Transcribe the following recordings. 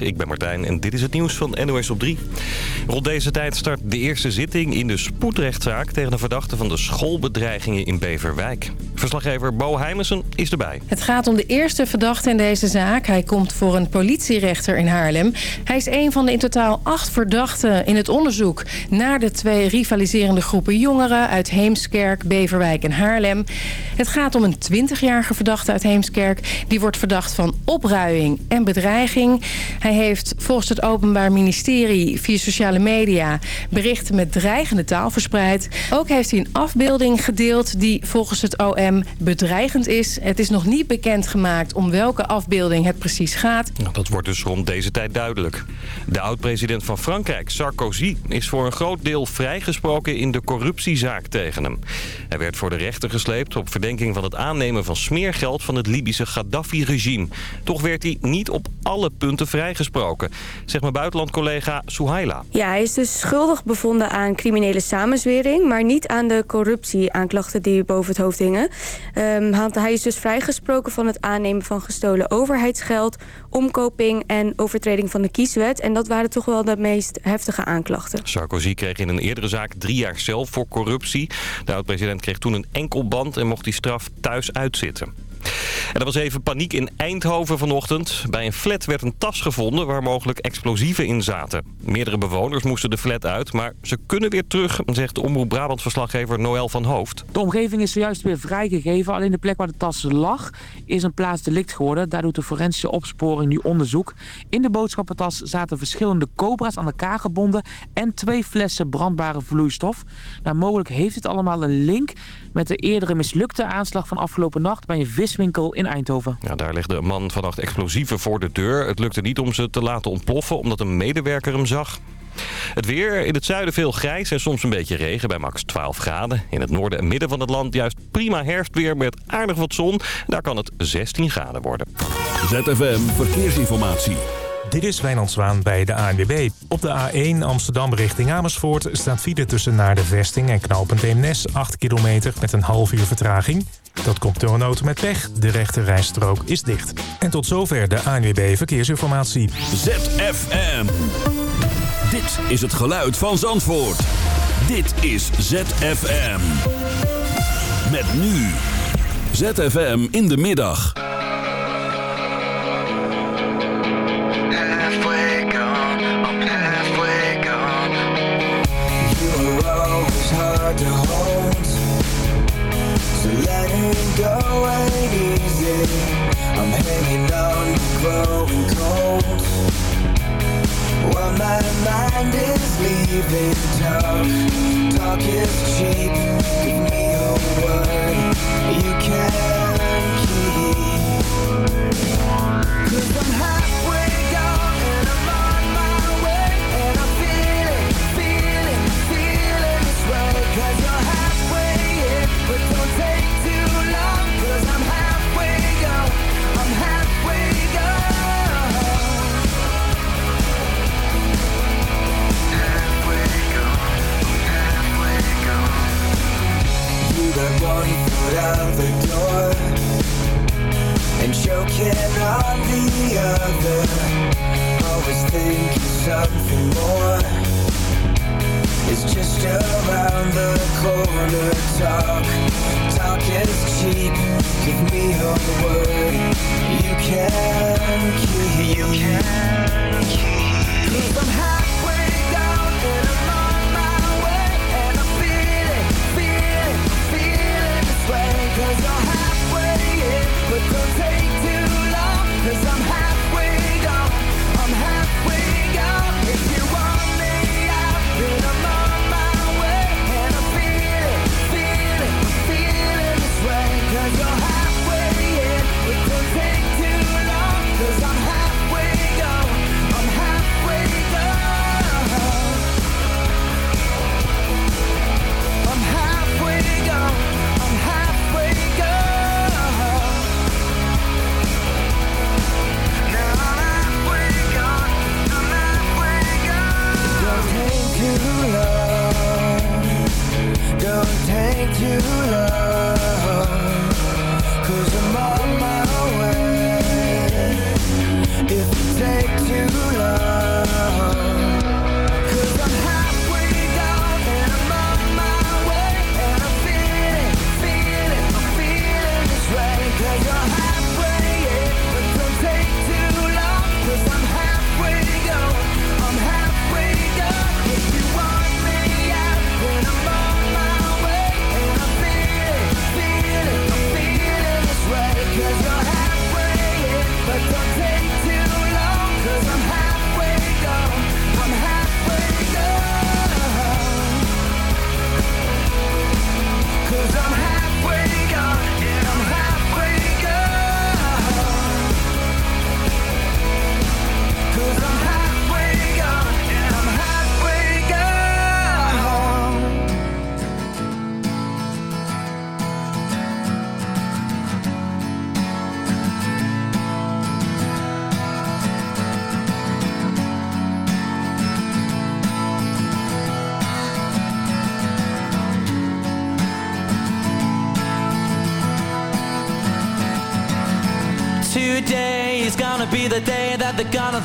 Ik ben Martijn en dit is het nieuws van NOS op 3. Rond deze tijd start de eerste zitting in de spoedrechtszaak... tegen de verdachte van de schoolbedreigingen in Beverwijk. Verslaggever Bo Heimensen is erbij. Het gaat om de eerste verdachte in deze zaak. Hij komt voor een politierechter in Haarlem. Hij is een van de in totaal acht verdachten in het onderzoek... naar de twee rivaliserende groepen jongeren uit Heemskerk, Beverwijk en Haarlem. Het gaat om een 20-jarige verdachte uit Heemskerk. Die wordt verdacht van opruiing en bedreiging. Heeft volgens het Openbaar Ministerie via sociale media... berichten met dreigende taal verspreid. Ook heeft hij een afbeelding gedeeld die volgens het OM bedreigend is. Het is nog niet bekendgemaakt om welke afbeelding het precies gaat. Nou, dat wordt dus rond deze tijd duidelijk. De oud-president van Frankrijk, Sarkozy, is voor een groot deel vrijgesproken in de corruptiezaak tegen hem. Hij werd voor de rechter gesleept op verdenking van het aannemen van smeergeld van het Libische Gaddafi-regime. Toch werd hij niet op alle punten vrijgesproken, zegt mijn buitenlandcollega Souhaila. Ja, hij is dus schuldig bevonden aan criminele samenzwering, maar niet aan de corruptieaanklachten die boven het hoofd hingen. Um, hij is dus vrijgesproken van het aannemen van gestolen overheidsgeld, omkoping en overtreding van de kieswet. En dat waren toch wel de meest heftige aanklachten. Sarkozy kreeg in een eerdere zaak drie jaar zelf voor corruptie. De oud-president kreeg toen een enkelband en mocht die straf thuis uitzitten. En er was even paniek in Eindhoven vanochtend. Bij een flat werd een tas gevonden waar mogelijk explosieven in zaten. Meerdere bewoners moesten de flat uit, maar ze kunnen weer terug, zegt de Omroep Brabant-verslaggever Noël van Hoofd. De omgeving is zojuist weer vrijgegeven. Alleen de plek waar de tas lag is een plaats delict geworden. Daar doet de forensische opsporing nu onderzoek. In de boodschappentas zaten verschillende cobra's aan elkaar gebonden en twee flessen brandbare vloeistof. Nou, mogelijk heeft het allemaal een link met de eerdere mislukte aanslag van afgelopen nacht bij een viswinkel in Eindhoven. Ja, daar legde een man vannacht explosieven voor de deur. Het lukte niet om ze te laten ontploffen omdat een medewerker hem zag. Het weer, in het zuiden veel grijs en soms een beetje regen bij max 12 graden. In het noorden en midden van het land juist prima herfstweer met aardig wat zon. Daar kan het 16 graden worden. ZFM Verkeersinformatie. Dit is Wijnand Zwaan bij de ANWB. Op de A1 Amsterdam richting Amersfoort staat file tussen naar de vesting en knooppunt Eemnes 8 kilometer met een half uur vertraging. Dat komt door een auto met pech. De rechte rijstrook is dicht. En tot zover de ANWB Verkeersinformatie. ZFM. Dit is het geluid van Zandvoort. Dit is ZFM. Met nu. ZFM in de middag. Ain't easy. I'm hanging on to growing cold. While my mind is leaving talk Talk is cheap Give me a word. You can keep. Cause I'm halfway got one foot out the door And choking on the other. Always thinking something more. Is just around the corner Talk, talk is cheap. Give me a word. You can keep You can keep. Cause you love.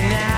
now.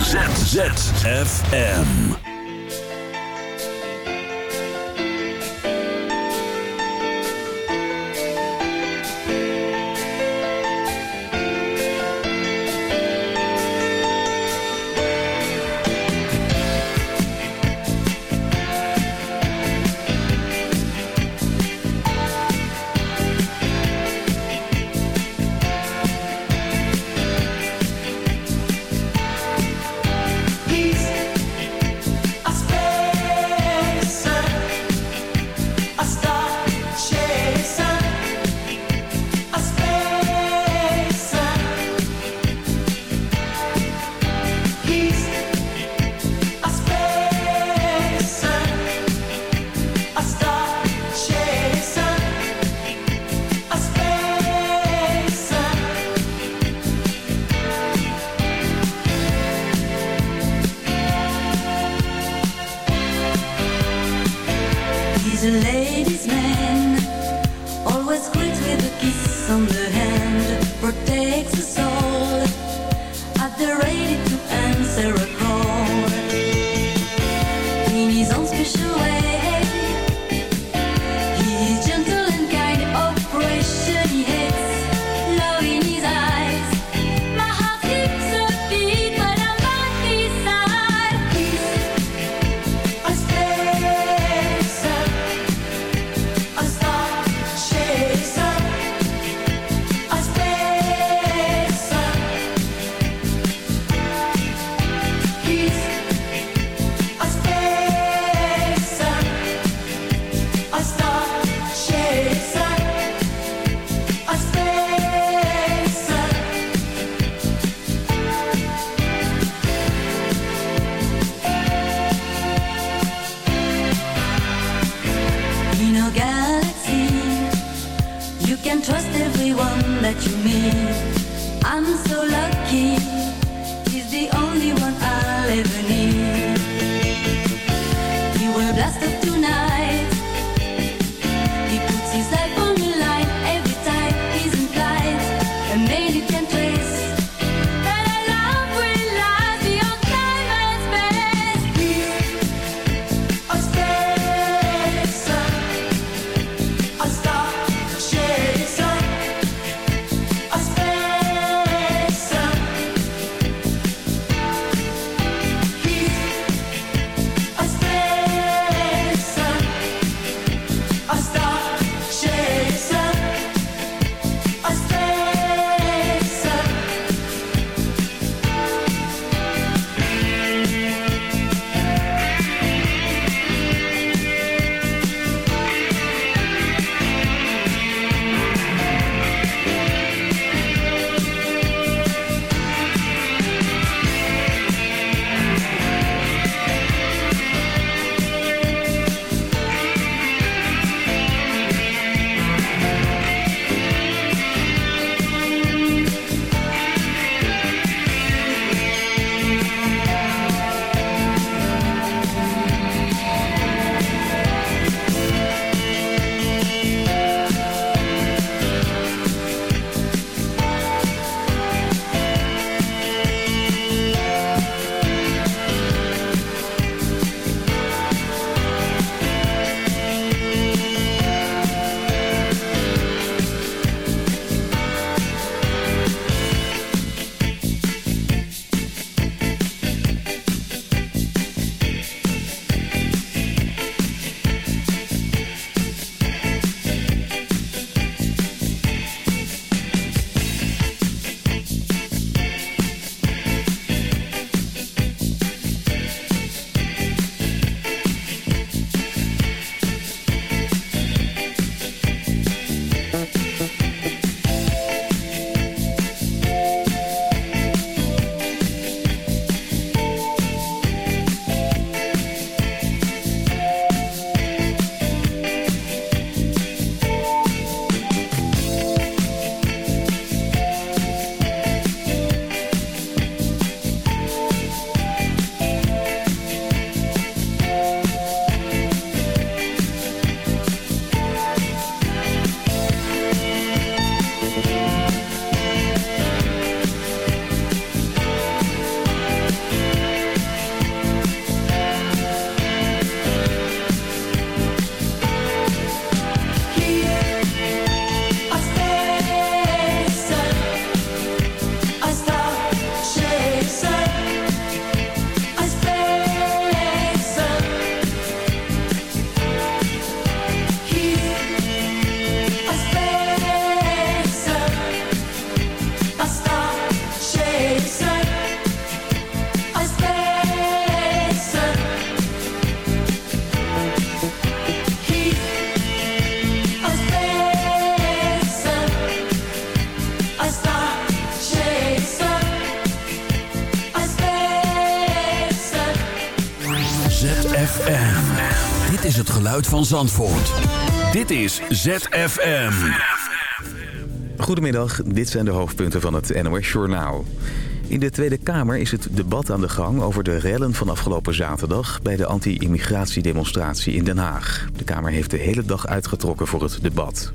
Z Z F M. Dit is het geluid van Zandvoort. Dit is ZFM. Goedemiddag, dit zijn de hoofdpunten van het NOS Journaal. In de Tweede Kamer is het debat aan de gang over de rellen van afgelopen zaterdag... bij de anti-immigratiedemonstratie in Den Haag. De Kamer heeft de hele dag uitgetrokken voor het debat.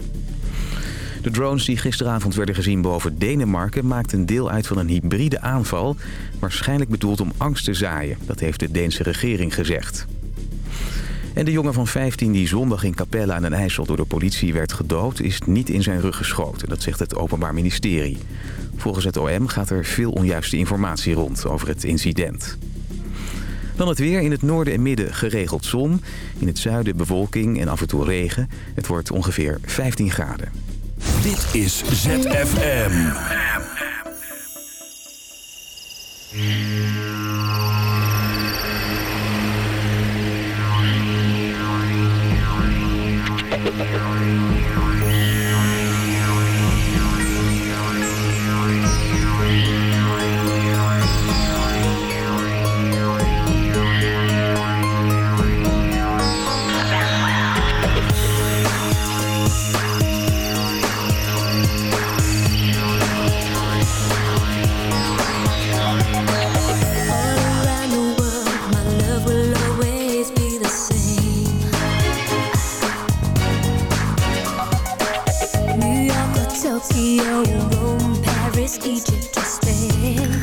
De drones die gisteravond werden gezien boven Denemarken... maakten deel uit van een hybride aanval... waarschijnlijk bedoeld om angst te zaaien. Dat heeft de Deense regering gezegd. En de jongen van 15 die zondag in Capelle aan den IJssel door de politie werd gedood... is niet in zijn rug geschoten, dat zegt het Openbaar Ministerie. Volgens het OM gaat er veel onjuiste informatie rond over het incident. Dan het weer. In het noorden en midden geregeld zon. In het zuiden bewolking en af en toe regen. Het wordt ongeveer 15 graden. Dit is ZFM. Tokyo, Rome, Paris, Egypt, or Spain.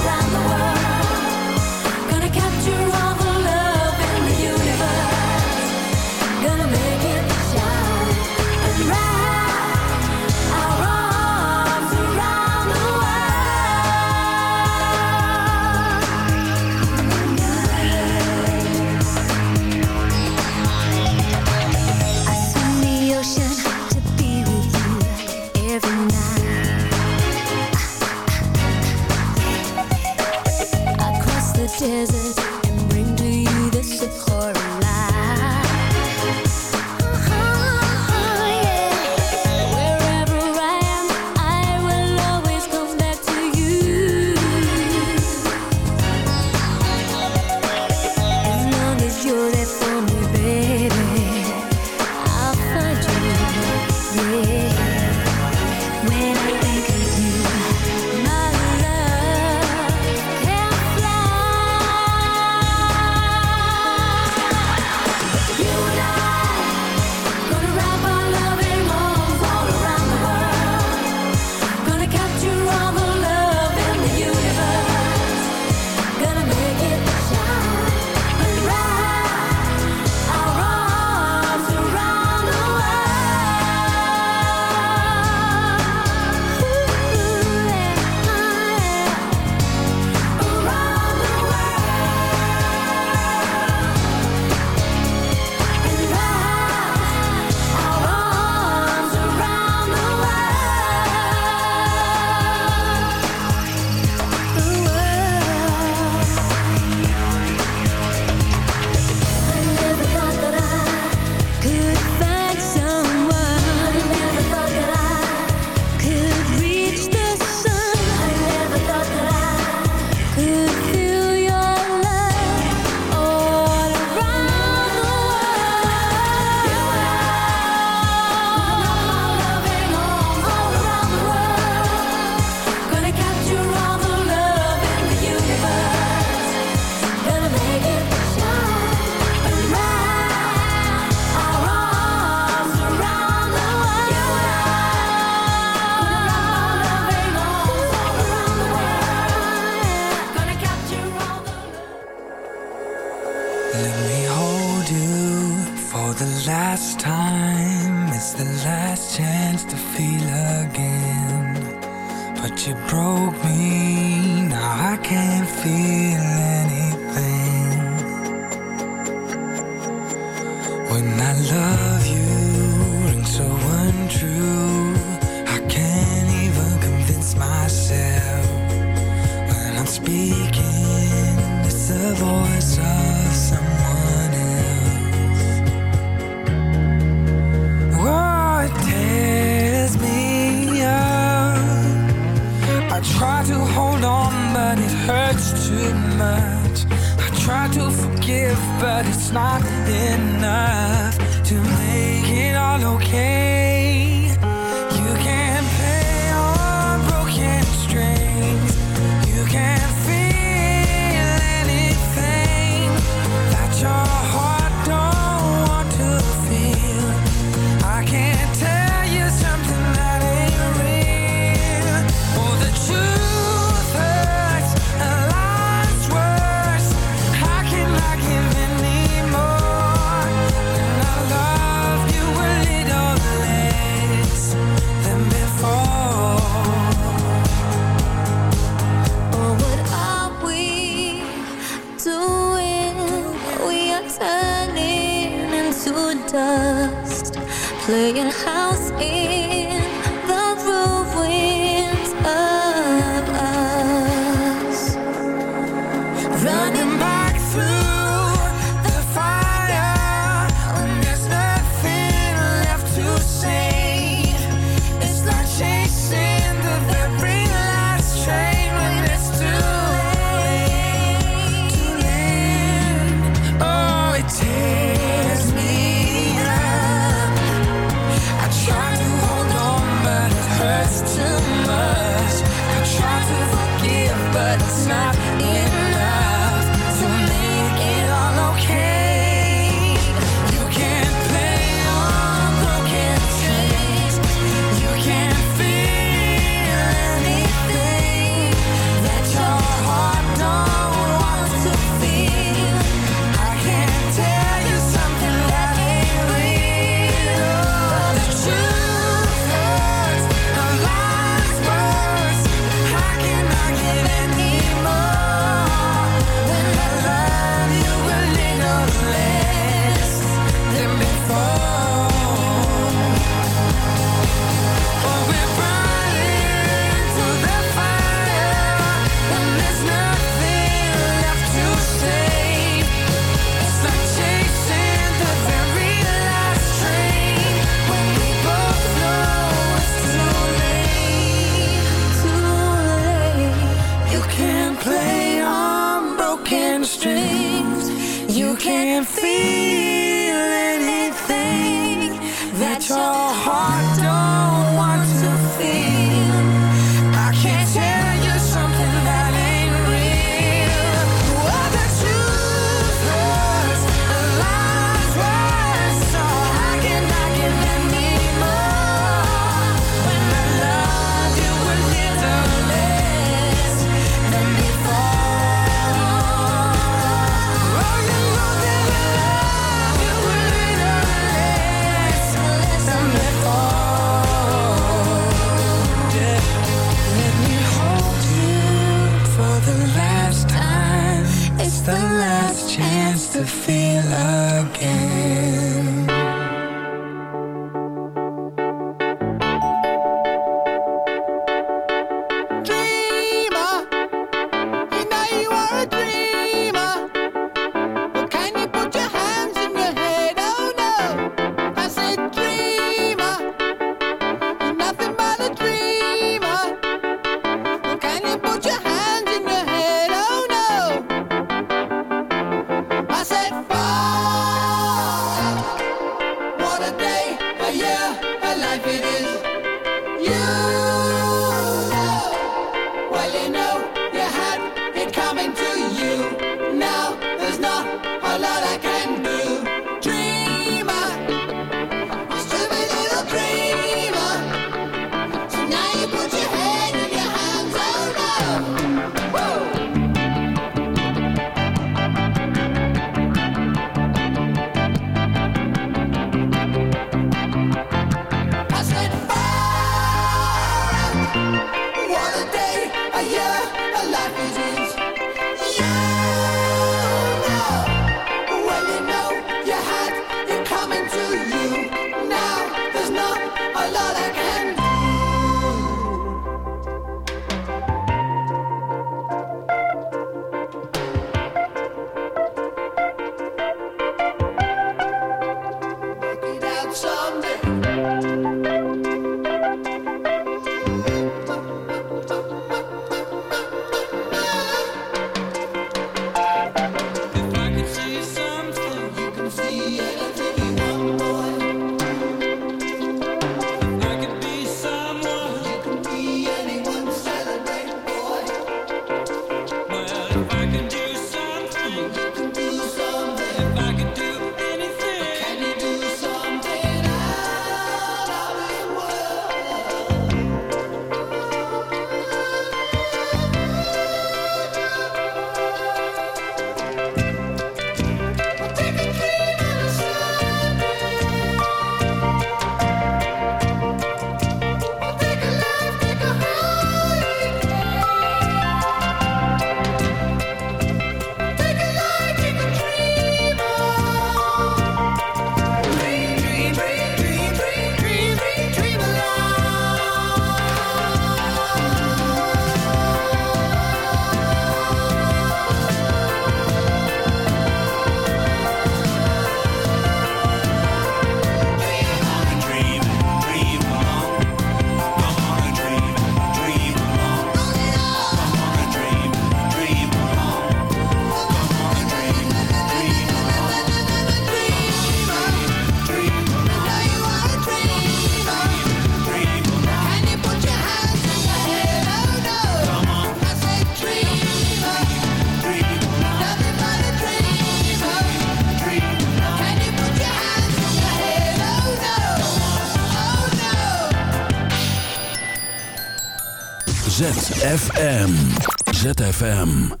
ZFM.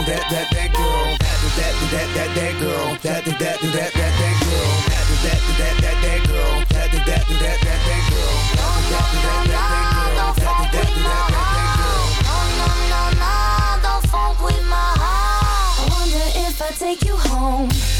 That, that, that, girl. That, that, that, that, that girl. That, that, that, that, that, that girl. That, that, that, that, that girl. That, that, that, that, that, that girl. That, that, that, that, that girl. That, that, that, that, that girl. No, no, no, no, don't funk with my heart. I wonder if I take you home.